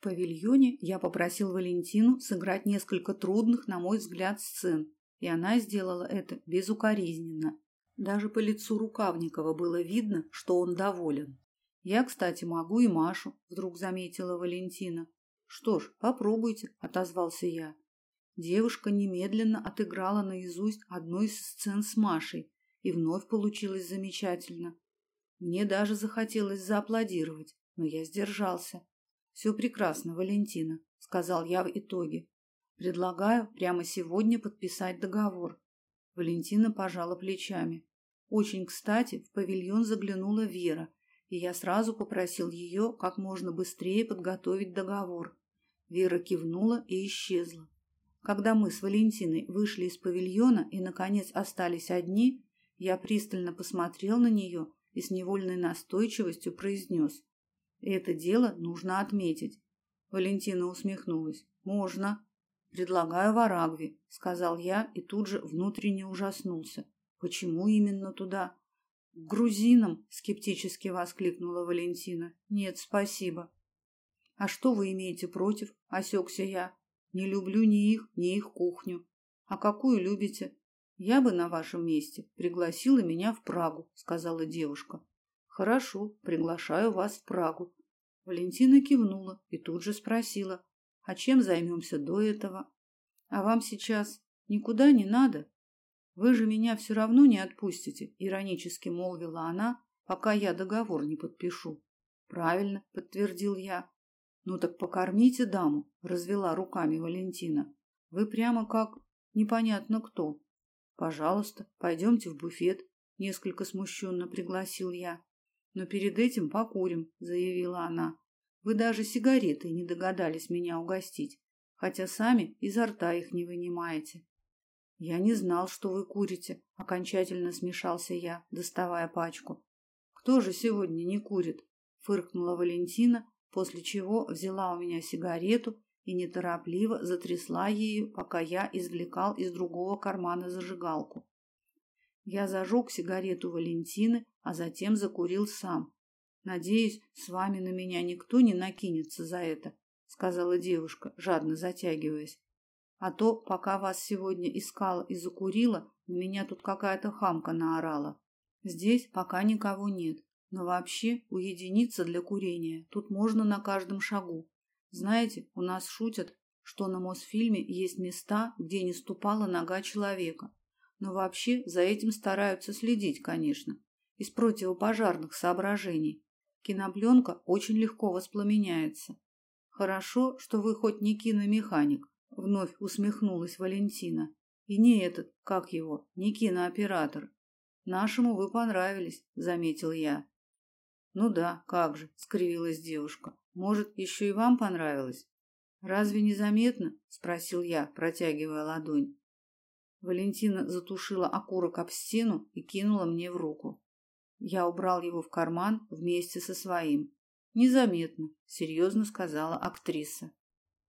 В павильоне я попросил Валентину сыграть несколько трудных, на мой взгляд, сцен, и она сделала это безукоризненно. Даже по лицу Рукавникова было видно, что он доволен. Я, кстати, могу и Машу, вдруг заметила Валентина. Что ж, попробуйте, отозвался я. Девушка немедленно отыграла наизусть одну из сцен с Машей, и вновь получилось замечательно. Мне даже захотелось зааплодировать, но я сдержался. Все прекрасно, Валентина, сказал я в итоге. Предлагаю прямо сегодня подписать договор. Валентина пожала плечами. Очень кстати, в павильон заглянула Вера, и я сразу попросил ее как можно быстрее подготовить договор. Вера кивнула и исчезла. Когда мы с Валентиной вышли из павильона и наконец остались одни, я пристально посмотрел на нее и с невольной настойчивостью произнес: это дело нужно отметить. Валентина усмехнулась. Можно. Предлагаю в Арагве, сказал я и тут же внутренне ужаснулся. Почему именно туда? К грузинам, скептически воскликнула Валентина. Нет, спасибо. А что вы имеете против? осекся я. Не люблю ни их, ни их кухню. А какую любите? Я бы на вашем месте пригласила меня в Прагу, сказала девушка. Хорошо, приглашаю вас в Прагу. Валентина кивнула и тут же спросила: "А чем займемся до этого? А вам сейчас никуда не надо? Вы же меня все равно не отпустите", иронически молвила она, "пока я договор не подпишу". "Правильно", подтвердил я. "Ну так покормите даму", развела руками Валентина. "Вы прямо как непонятно кто. Пожалуйста, пойдемте в буфет", несколько смущенно пригласил я. Но перед этим покурим, заявила она. Вы даже сигареты не догадались меня угостить, хотя сами изо рта их не вынимаете. Я не знал, что вы курите, окончательно смешался я, доставая пачку. Кто же сегодня не курит? фыркнула Валентина, после чего взяла у меня сигарету и неторопливо затрясла ею, пока я извлекал из другого кармана зажигалку. Я зажег сигарету Валентины, а затем закурил сам. Надеюсь, с вами на меня никто не накинется за это, сказала девушка, жадно затягиваясь. А то, пока вас сегодня искала и закурила, на меня тут какая-то хамка наорала. Здесь пока никого нет, но вообще уединиться для курения тут можно на каждом шагу. Знаете, у нас шутят, что на Мосфильме есть места, где не ступала нога человека. Но вообще за этим стараются следить, конечно, из противопожарных соображений. Кинопленка очень легко воспламеняется. Хорошо, что вы хоть не киномеханик, вновь усмехнулась Валентина. И не этот, как его, не кинооператор. Нашему вы понравились, заметил я. Ну да, как же, скривилась девушка. Может, еще и вам понравилось? Разве не заметно? спросил я, протягивая ладонь. Валентина затушила окурок об стену и кинула мне в руку. Я убрал его в карман вместе со своим. Незаметно, серьезно сказала актриса.